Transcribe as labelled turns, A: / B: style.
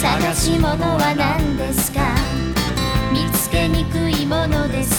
A: 探し物は何ですか？見つけにくいものです